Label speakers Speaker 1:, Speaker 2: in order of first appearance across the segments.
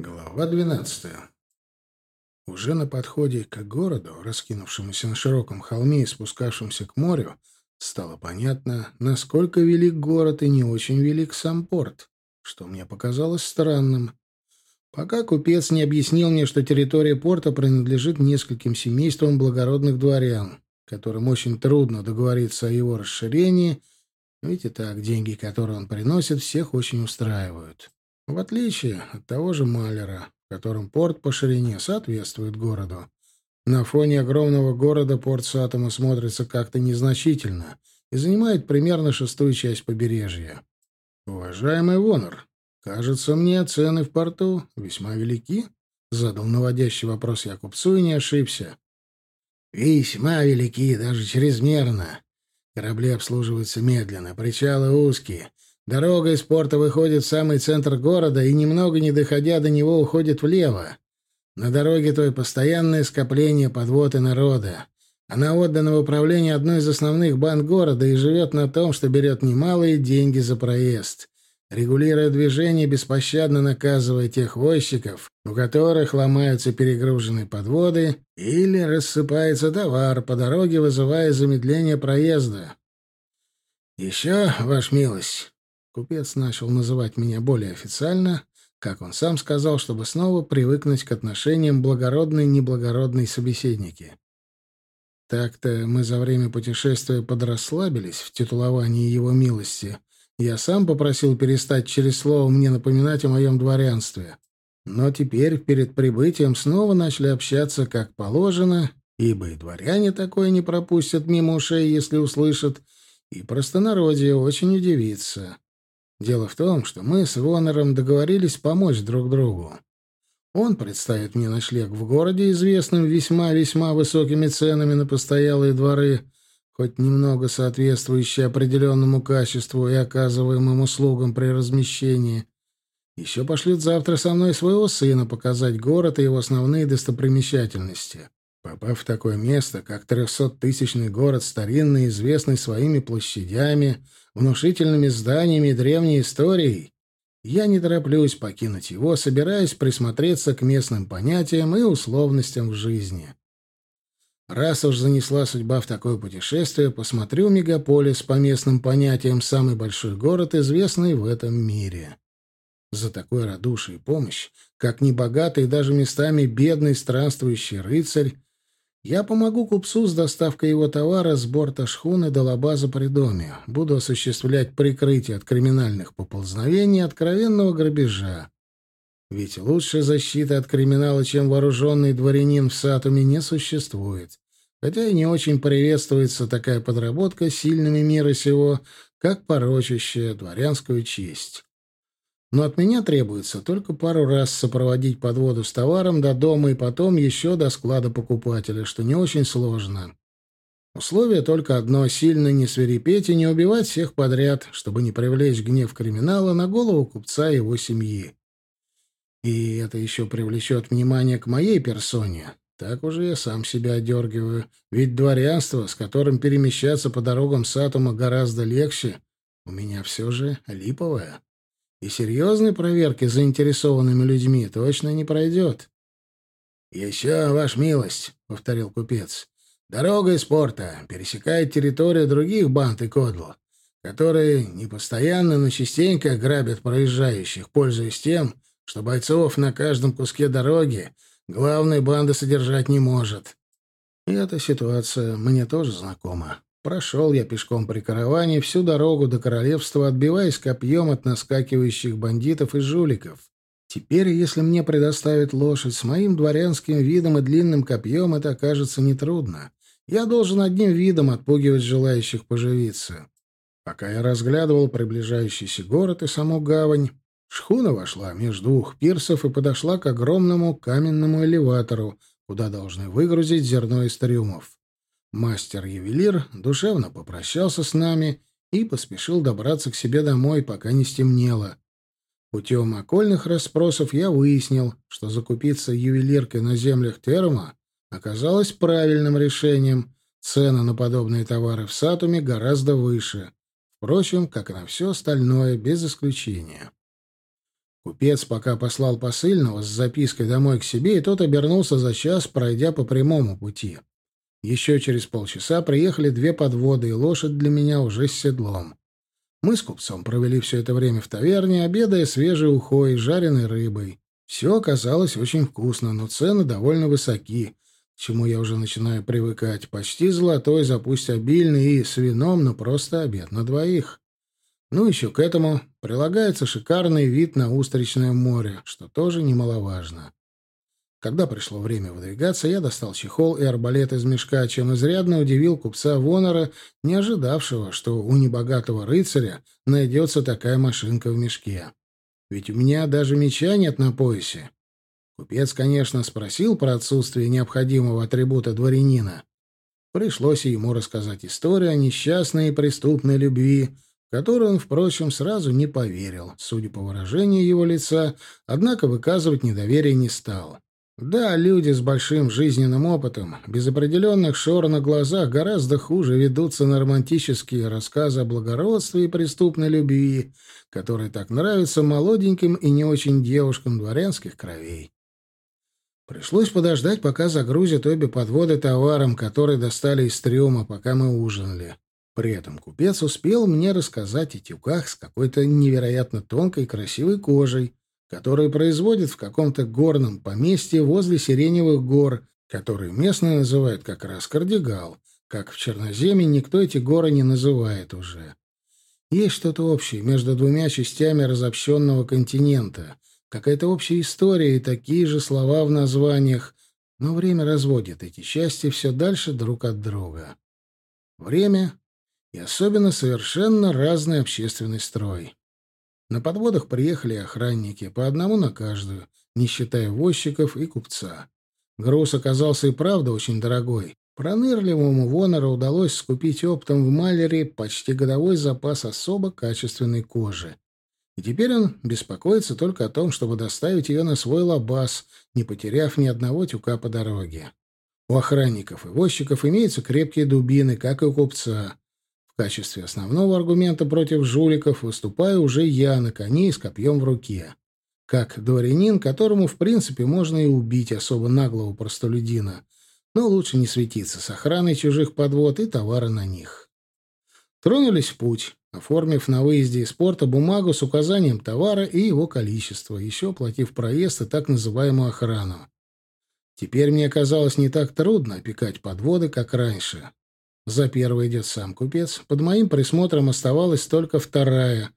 Speaker 1: Глава двенадцатая. Уже на подходе к городу, раскинувшемуся на широком холме и спускавшемуся к морю, стало понятно, насколько велик город и не очень велик сам порт, что мне показалось странным. Пока купец не объяснил мне, что территория порта принадлежит нескольким семействам благородных дворян, которым очень трудно договориться о его расширении, ведь и так деньги, которые он приносит, всех очень устраивают. В отличие от того же Малера, которым порт по ширине соответствует городу. На фоне огромного города порт Сатома смотрится как-то незначительно и занимает примерно шестую часть побережья. «Уважаемый Вонор, кажется мне, цены в порту весьма велики?» — задал наводящий вопрос я купцу и не ошибся. «Весьма велики, даже чрезмерно. Корабли обслуживаются медленно, причалы узкие, Дорога из порта выходит в самый центр города и, немного не доходя до него, уходит влево. На дороге той постоянное скопление подвод и народа. Она отдана в управление одной из основных банд города и живет на том, что берет немалые деньги за проезд, регулируя движение, беспощадно наказывая тех возчиков, у которых ломаются перегруженные подводы или рассыпается товар по дороге, вызывая замедление проезда. «Еще, ваш милость, Купец начал называть меня более официально, как он сам сказал, чтобы снова привыкнуть к отношениям благородной-неблагородной собеседники. Так-то мы за время путешествия подрасслабились в титуловании его милости. Я сам попросил перестать через слово мне напоминать о моем дворянстве. Но теперь, перед прибытием, снова начали общаться как положено, ибо и дворяне такое не пропустят мимо ушей, если услышат, и простонародье очень удивится. Дело в том, что мы с Вонером договорились помочь друг другу. Он представит мне ночлег в городе, известным весьма-весьма высокими ценами на постоялые дворы, хоть немного соответствующие определенному качеству и оказываемым услугам при размещении. Еще пошлют завтра со мной своего сына показать город и его основные достопримечательности. Попав в такое место, как трехсоттысячный город, старинный, известный своими площадями, внушительными зданиями и древней историей, я не тороплюсь покинуть его, собираясь присмотреться к местным понятиям и условностям в жизни. Раз уж занесла судьба в такое путешествие, посмотрю мегаполис по местным понятиям самый большой город, известный в этом мире. За такое радушие и помощь, как небогатый и даже местами бедный странствующий рыцарь, я помогу купцу с доставкой его товара с борта шхуны до лабаза при доме. Буду осуществлять прикрытие от криминальных поползновений и откровенного грабежа. Ведь лучшей защиты от криминала, чем вооруженный дворянин в Сатуме, не существует. Хотя и не очень приветствуется такая подработка сильными мира сего, как порочащая дворянскую честь но от меня требуется только пару раз сопроводить подводу с товаром до дома и потом еще до склада покупателя, что не очень сложно. Условие только одно — сильно не свирепеть и не убивать всех подряд, чтобы не привлечь гнев криминала на голову купца и его семьи. И это еще привлечет внимание к моей персоне. Так уже я сам себя одергиваю. Ведь дворянство, с которым перемещаться по дорогам Сатума гораздо легче, у меня все же липовое и серьезной проверки заинтересованными людьми точно не пройдет. — Еще, ваш милость, — повторил купец, — дорога из порта пересекает территорию других банд и кодло, которые не постоянно, но частенько грабят проезжающих, пользуясь тем, что бойцов на каждом куске дороги главная банда содержать не может. И эта ситуация мне тоже знакома. Прошел я пешком при караване всю дорогу до королевства, отбиваясь копьем от наскакивающих бандитов и жуликов. Теперь, если мне предоставят лошадь с моим дворянским видом и длинным копьем, это окажется нетрудно. Я должен одним видом отпугивать желающих поживиться. Пока я разглядывал приближающийся город и саму гавань, шхуна вошла между двух пирсов и подошла к огромному каменному элеватору, куда должны выгрузить зерно из трюмов. Мастер-ювелир душевно попрощался с нами и поспешил добраться к себе домой, пока не стемнело. Путем окольных расспросов я выяснил, что закупиться ювелиркой на землях Терма оказалось правильным решением. Цены на подобные товары в Сатуме гораздо выше. Впрочем, как и на все остальное, без исключения. Купец пока послал посыльного с запиской домой к себе, и тот обернулся за час, пройдя по прямому пути. Еще через полчаса приехали две подводы, и лошадь для меня уже с седлом. Мы с купцом провели все это время в таверне, обедая свежей ухой и жареной рыбой. Все оказалось очень вкусно, но цены довольно высоки, к чему я уже начинаю привыкать. Почти золотой, запусть обильный и с вином, но просто обед на двоих. Ну, еще к этому прилагается шикарный вид на устричное море, что тоже немаловажно. Когда пришло время выдвигаться, я достал чехол и арбалет из мешка, чем изрядно удивил купца Вонора, не ожидавшего, что у небогатого рыцаря найдется такая машинка в мешке. Ведь у меня даже меча нет на поясе. Купец, конечно, спросил про отсутствие необходимого атрибута дворянина. Пришлось ему рассказать историю о несчастной и преступной любви, которой он, впрочем, сразу не поверил, судя по выражению его лица, однако выказывать недоверие не стал. Да, люди с большим жизненным опытом, без определенных шор на глазах, гораздо хуже ведутся на романтические рассказы о благородстве и преступной любви, которые так нравятся молоденьким и не очень девушкам дворянских кровей. Пришлось подождать, пока загрузят обе подводы товаром, который достали из трюма, пока мы ужинали. При этом купец успел мне рассказать о тюках с какой-то невероятно тонкой красивой кожей, которые производят в каком-то горном поместье возле Сиреневых гор, которые местные называют как раз Кардигал, как в Черноземе никто эти горы не называет уже. Есть что-то общее между двумя частями разобщенного континента, какая-то общая история и такие же слова в названиях, но время разводит эти части все дальше друг от друга. Время и особенно совершенно разный общественный строй. На подводах приехали охранники, по одному на каждую, не считая возчиков и купца. Груз оказался и правда очень дорогой. Пронырливому Вонору удалось скупить оптом в Малере почти годовой запас особо качественной кожи. И теперь он беспокоится только о том, чтобы доставить ее на свой лабаз, не потеряв ни одного тюка по дороге. У охранников и возчиков имеются крепкие дубины, как и у купца. В качестве основного аргумента против жуликов выступаю уже я на коне и с копьем в руке. Как дворянин, которому, в принципе, можно и убить особо наглого простолюдина, но лучше не светиться с охраной чужих подвод и товара на них. Тронулись в путь, оформив на выезде из порта бумагу с указанием товара и его количества, еще оплатив проезд и так называемую охрану. Теперь мне казалось не так трудно опекать подводы, как раньше. За первой идет сам купец. Под моим присмотром оставалась только вторая.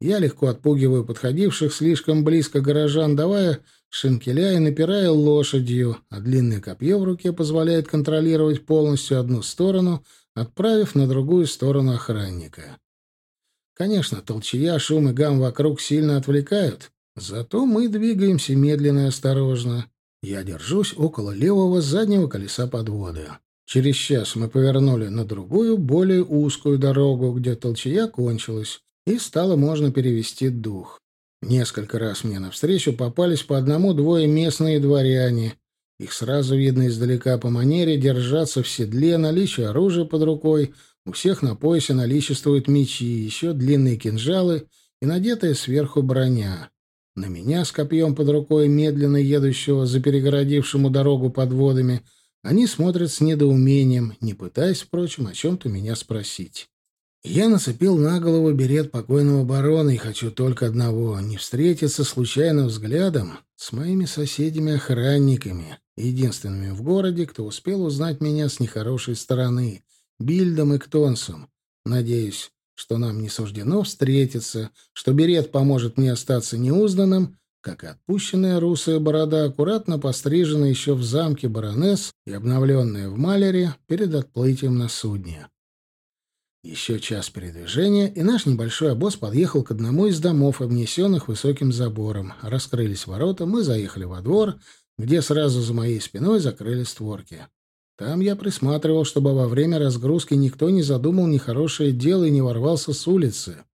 Speaker 1: Я легко отпугиваю подходивших слишком близко горожан, давая шинкеля и напирая лошадью, а длинное копье в руке позволяет контролировать полностью одну сторону, отправив на другую сторону охранника. Конечно, толчья, шум и гам вокруг сильно отвлекают, зато мы двигаемся медленно и осторожно. Я держусь около левого заднего колеса подвода. Через час мы повернули на другую, более узкую дорогу, где толчья кончилась, и стало можно перевести дух. Несколько раз мне навстречу попались по одному-двое местные дворяне. Их сразу видно издалека по манере держаться в седле, наличие оружия под рукой. У всех на поясе наличествуют мечи, еще длинные кинжалы и надетая сверху броня. На меня с копьем под рукой, медленно едущего за перегородившему дорогу подводами — они смотрят с недоумением, не пытаясь, впрочем, о чем-то меня спросить. Я нацепил на голову берет покойного барона и хочу только одного — не встретиться случайным взглядом с моими соседями-охранниками, единственными в городе, кто успел узнать меня с нехорошей стороны, Бильдом и Ктонсом. Надеюсь, что нам не суждено встретиться, что берет поможет мне остаться неузнанным, как и отпущенная русая борода, аккуратно пострижена еще в замке баронесс и обновленная в Малере перед отплытием на судне. Еще час передвижения, и наш небольшой обоз подъехал к одному из домов, обнесенных высоким забором. Раскрылись ворота, мы заехали во двор, где сразу за моей спиной закрыли створки. Там я присматривал, чтобы во время разгрузки никто не задумал нехорошее дело и не ворвался с улицы.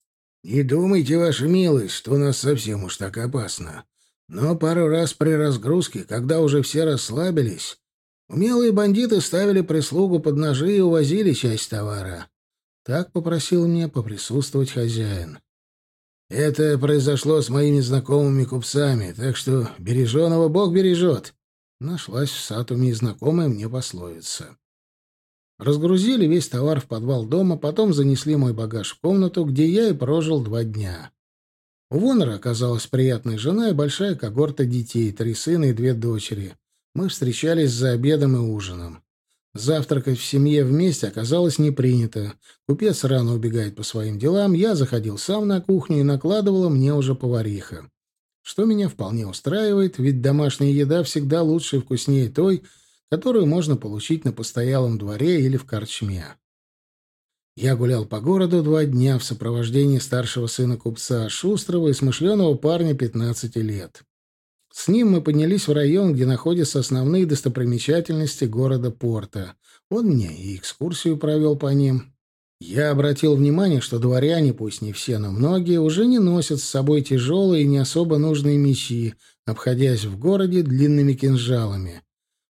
Speaker 1: «Не думайте, ваша милость, что у нас совсем уж так опасно. Но пару раз при разгрузке, когда уже все расслабились, умелые бандиты ставили прислугу под ножи и увозили часть товара. Так попросил мне поприсутствовать хозяин. Это произошло с моими знакомыми купцами, так что береженого Бог бережет. Нашлась в Сатуме знакомая мне пословица. Разгрузили весь товар в подвал дома, потом занесли мой багаж в комнату, где я и прожил два дня. У Вонора оказалась приятная жена и большая когорта детей, три сына и две дочери. Мы встречались за обедом и ужином. Завтракать в семье вместе оказалось не принято. Купец рано убегает по своим делам, я заходил сам на кухню и накладывала мне уже повариха что меня вполне устраивает, ведь домашняя еда всегда лучше и вкуснее той, которую можно получить на постоялом дворе или в корчме. Я гулял по городу два дня в сопровождении старшего сына купца, шустрого и смышленого парня 15 лет. С ним мы поднялись в район, где находятся основные достопримечательности города Порта. Он мне и экскурсию провел по ним. Я обратил внимание, что дворяне, пусть не все, но многие, уже не носят с собой тяжелые и не особо нужные мечи, обходясь в городе длинными кинжалами.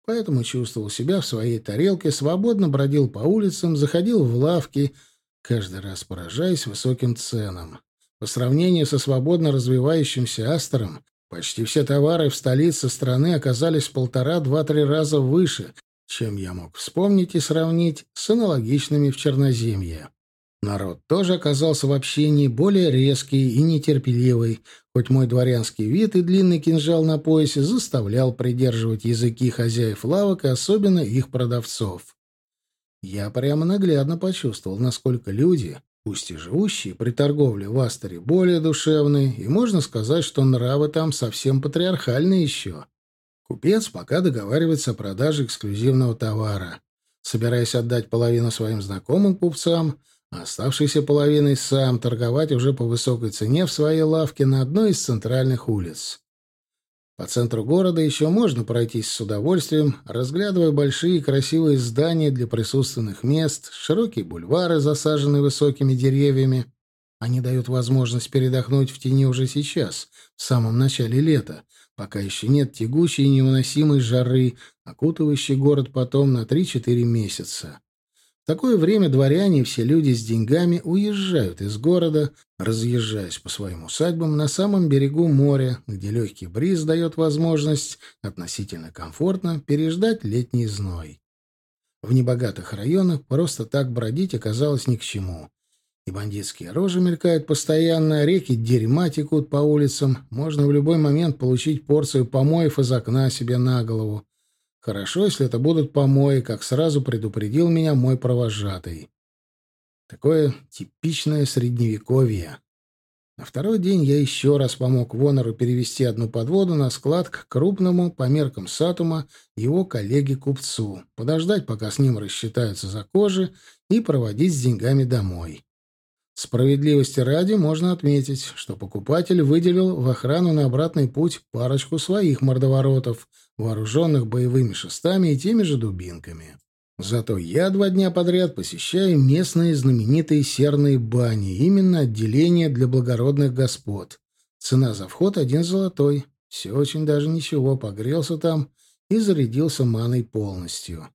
Speaker 1: Поэтому чувствовал себя в своей тарелке, свободно бродил по улицам, заходил в лавки, каждый раз поражаясь высоким ценам. По сравнению со свободно развивающимся Астером, почти все товары в столице страны оказались в полтора-два-три раза выше, чем я мог вспомнить и сравнить с аналогичными в Черноземье. Народ тоже оказался в общении более резкий и нетерпеливый, хоть мой дворянский вид и длинный кинжал на поясе заставлял придерживать языки хозяев лавок и особенно их продавцов. Я прямо наглядно почувствовал, насколько люди, пусть и живущие при торговле в Астере, более душевные, и можно сказать, что нравы там совсем патриархальные еще. Купец пока договаривается о продаже эксклюзивного товара, собираясь отдать половину своим знакомым купцам, оставшейся половиной сам торговать уже по высокой цене в своей лавке на одной из центральных улиц. По центру города еще можно пройтись с удовольствием, разглядывая большие красивые здания для присутственных мест, широкие бульвары, засаженные высокими деревьями. Они дают возможность передохнуть в тени уже сейчас, в самом начале лета, пока еще нет тягучей и невыносимой жары, окутывающей город потом на 3-4 месяца. В такое время дворяне и все люди с деньгами уезжают из города, разъезжаясь по своим усадьбам на самом берегу моря, где легкий бриз дает возможность относительно комфортно переждать летний зной. В небогатых районах просто так бродить оказалось ни к чему. И бандитские рожи мелькают постоянно, реки дерьма текут по улицам. Можно в любой момент получить порцию помоев из окна себе на голову. Хорошо, если это будут помои, как сразу предупредил меня мой провожатый. Такое типичное средневековье. На второй день я еще раз помог Вонору перевести одну подводу на склад к крупному, по меркам Сатума, его коллеге-купцу, подождать, пока с ним рассчитаются за кожи, и проводить с деньгами домой. Справедливости ради можно отметить, что покупатель выделил в охрану на обратный путь парочку своих мордоворотов, вооруженных боевыми шестами и теми же дубинками. Зато я два дня подряд посещаю местные знаменитые серные бани, именно отделение для благородных господ. Цена за вход один золотой. Все очень даже ничего, погрелся там и зарядился маной полностью.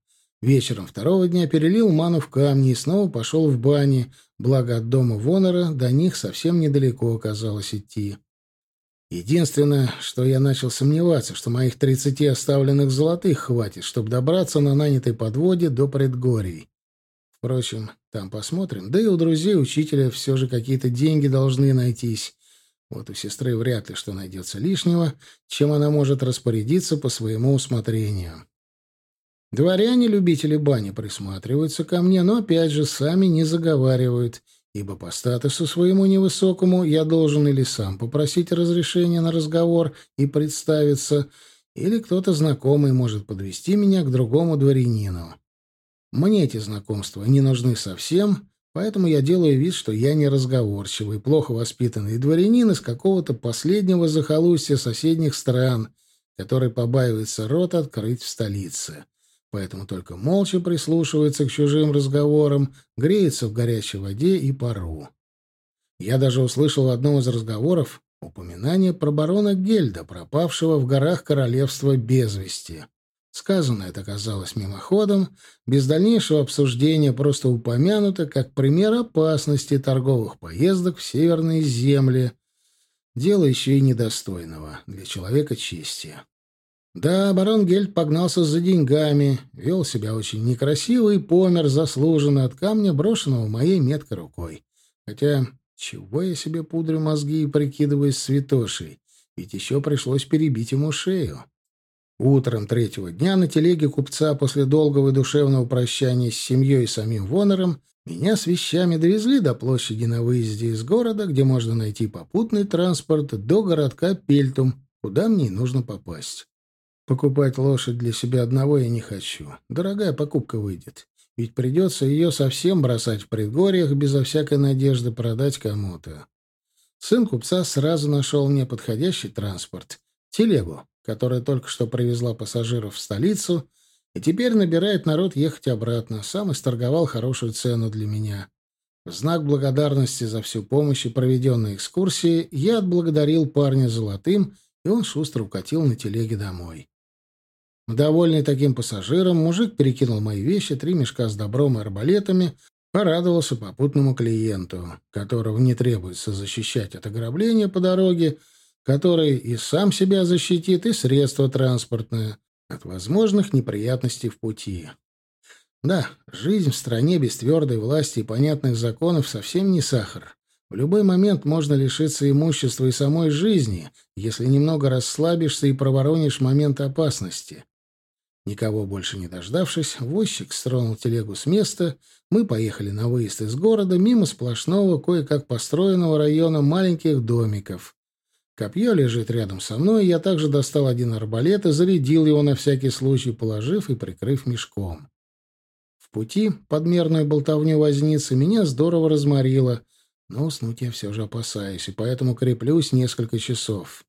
Speaker 1: Вечером второго дня перелил ману в камни и снова пошел в бани, благо от дома Вонора до них совсем недалеко оказалось идти. Единственное, что я начал сомневаться, что моих тридцати оставленных золотых хватит, чтобы добраться на нанятой подводе до предгорий. Впрочем, там посмотрим. Да и у друзей учителя все же какие-то деньги должны найтись. Вот у сестры вряд ли что найдется лишнего, чем она может распорядиться по своему усмотрению. Дворяне-любители бани присматриваются ко мне, но, опять же, сами не заговаривают, ибо по статусу своему невысокому я должен или сам попросить разрешения на разговор и представиться, или кто-то знакомый может подвести меня к другому дворянину. Мне эти знакомства не нужны совсем, поэтому я делаю вид, что я неразговорчивый, плохо воспитанный дворянин из какого-то последнего захолустья соседних стран, который побаивается рот открыть в столице поэтому только молча прислушивается к чужим разговорам, греется в горячей воде и пару. Я даже услышал в одном из разговоров упоминание про барона Гельда, пропавшего в горах королевства без вести. Сказано это казалось мимоходом, без дальнейшего обсуждения просто упомянуто как пример опасности торговых поездок в северные земли, Дело еще и недостойного для человека чести. Да, барон Гельд погнался за деньгами, вел себя очень некрасиво и помер заслуженно от камня, брошенного моей меткой рукой. Хотя, чего я себе пудрю мозги и прикидываюсь святошей? Ведь еще пришлось перебить ему шею. Утром третьего дня на телеге купца после долгого и душевного прощания с семьей и самим Вонором меня с вещами довезли до площади на выезде из города, где можно найти попутный транспорт до городка Пельтум, куда мне и нужно попасть. Покупать лошадь для себя одного я не хочу. Дорогая покупка выйдет. Ведь придется ее совсем бросать в предгорьях, безо всякой надежды продать кому-то. Сын купца сразу нашел мне подходящий транспорт. Телегу, которая только что привезла пассажиров в столицу, и теперь набирает народ ехать обратно. Сам исторговал хорошую цену для меня. В знак благодарности за всю помощь и проведенные экскурсии я отблагодарил парня золотым, и он шустро укатил на телеге домой. Довольный таким пассажиром, мужик перекинул мои вещи, три мешка с добром и арбалетами, порадовался попутному клиенту, которого не требуется защищать от ограбления по дороге, который и сам себя защитит, и средство транспортное от возможных неприятностей в пути. Да, жизнь в стране без твердой власти и понятных законов совсем не сахар. В любой момент можно лишиться имущества и самой жизни, если немного расслабишься и проворонишь момент опасности. Никого больше не дождавшись, возчик стронул телегу с места, мы поехали на выезд из города мимо сплошного, кое-как построенного района маленьких домиков. Копье лежит рядом со мной, я также достал один арбалет и зарядил его на всякий случай, положив и прикрыв мешком. В пути подмерную болтовню возницы меня здорово разморило, но уснуть я все же опасаюсь, и поэтому креплюсь несколько часов.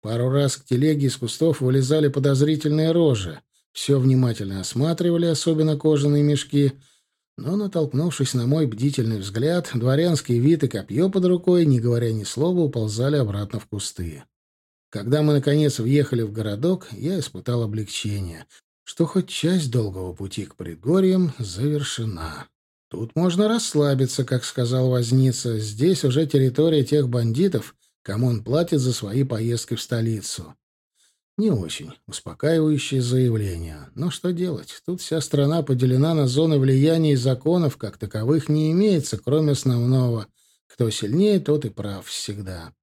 Speaker 1: Пару раз к телеге из кустов вылезали подозрительные рожи. Все внимательно осматривали, особенно кожаные мешки, но, натолкнувшись на мой бдительный взгляд, дворянский вид и копье под рукой, не говоря ни слова, уползали обратно в кусты. Когда мы, наконец, въехали в городок, я испытал облегчение, что хоть часть долгого пути к предгорьям завершена. Тут можно расслабиться, как сказал Возница. Здесь уже территория тех бандитов, кому он платит за свои поездки в столицу. Не очень успокаивающее заявление. Но что делать? Тут вся страна поделена на зоны влияния и законов, как таковых не имеется, кроме основного. Кто сильнее, тот и прав всегда.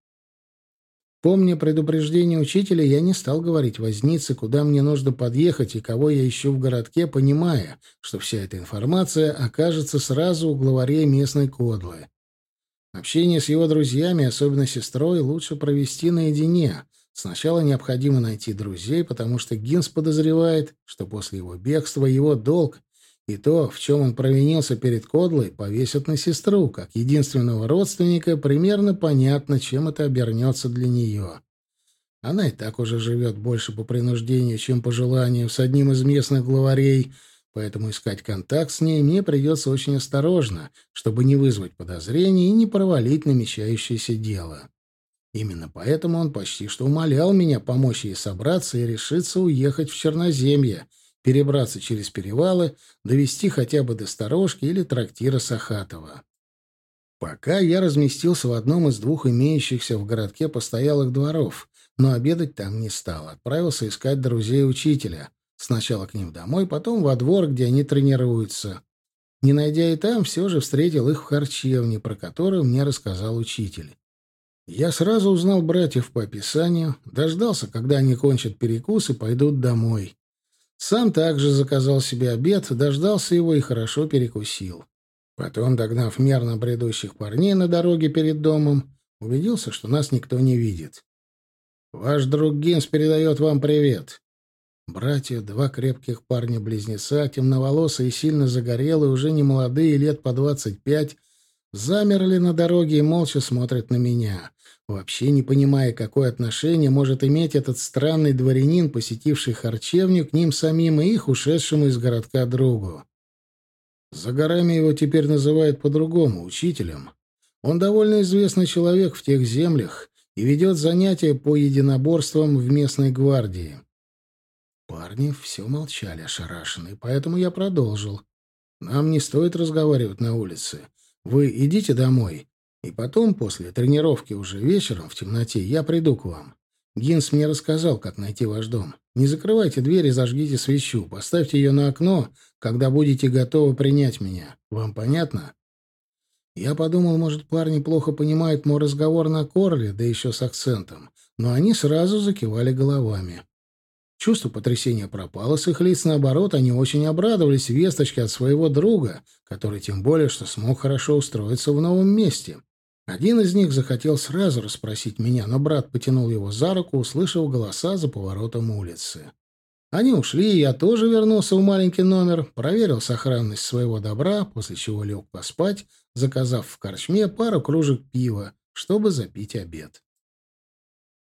Speaker 1: Помня предупреждение учителя, я не стал говорить вознице, куда мне нужно подъехать и кого я ищу в городке, понимая, что вся эта информация окажется сразу у главарей местной кодлы. Общение с его друзьями, особенно сестрой, лучше провести наедине — Сначала необходимо найти друзей, потому что Гинс подозревает, что после его бегства его долг и то, в чем он провинился перед Кодлой, повесят на сестру, как единственного родственника, примерно понятно, чем это обернется для нее. Она и так уже живет больше по принуждению, чем по желанию, с одним из местных главарей, поэтому искать контакт с ней мне придется очень осторожно, чтобы не вызвать подозрений и не провалить намечающееся дело. Именно поэтому он почти что умолял меня помочь ей собраться и решиться уехать в Черноземье, перебраться через перевалы, довести хотя бы до сторожки или трактира Сахатова. Пока я разместился в одном из двух имеющихся в городке постоялых дворов, но обедать там не стал. Отправился искать друзей учителя. Сначала к ним домой, потом во двор, где они тренируются. Не найдя и там, все же встретил их в харчевне, про которую мне рассказал учитель. Я сразу узнал братьев по описанию, дождался, когда они кончат перекус и пойдут домой. Сам также заказал себе обед, дождался его и хорошо перекусил. Потом, догнав мерно бредущих парней на дороге перед домом, убедился, что нас никто не видит. «Ваш друг Гинс передает вам привет». Братья, два крепких парня-близнеца, темноволосые и сильно загорелые, уже не молодые, лет по двадцать пять, замерли на дороге и молча смотрят на меня вообще не понимая, какое отношение может иметь этот странный дворянин, посетивший харчевню, к ним самим и их ушедшему из городка другу. За горами его теперь называют по-другому, учителем. Он довольно известный человек в тех землях и ведет занятия по единоборствам в местной гвардии. Парни все молчали ошарашенные, поэтому я продолжил. «Нам не стоит разговаривать на улице. Вы идите домой. И потом, после тренировки уже вечером в темноте, я приду к вам. Гинс мне рассказал, как найти ваш дом. Не закрывайте дверь и зажгите свечу. Поставьте ее на окно, когда будете готовы принять меня. Вам понятно?» Я подумал, может, парни плохо понимают мой разговор на корле, да еще с акцентом. Но они сразу закивали головами. Чувство потрясения пропало с их лиц, наоборот, они очень обрадовались весточке от своего друга, который тем более, что смог хорошо устроиться в новом месте. Один из них захотел сразу расспросить меня, но брат потянул его за руку, услышав голоса за поворотом улицы. Они ушли, и я тоже вернулся в маленький номер, проверил сохранность своего добра, после чего лег поспать, заказав в корчме пару кружек пива, чтобы запить обед.